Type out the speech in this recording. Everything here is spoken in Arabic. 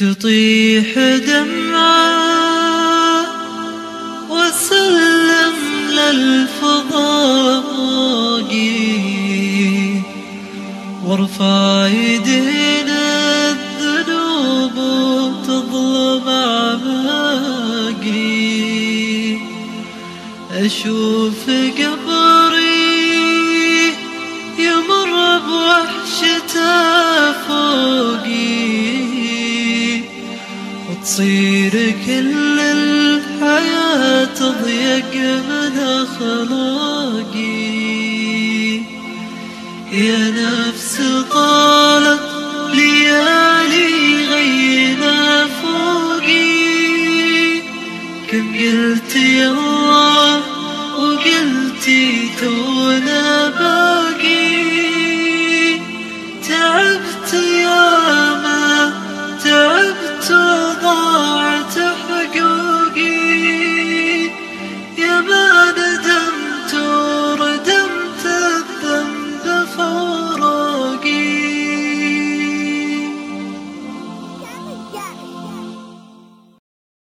تطيح دمعة وسلم للفضاء وارفع يدينا الذنوب تظلم أعماقي أشوف قبري يمر بوحشته فوقي تصير كل الحياة تضيق من أخلاقي. يا نفس طالت ليالي غينا فوقي. كم قلت يا الله وقلتي تونا باقي. تعبت يا ما تعبت Oh.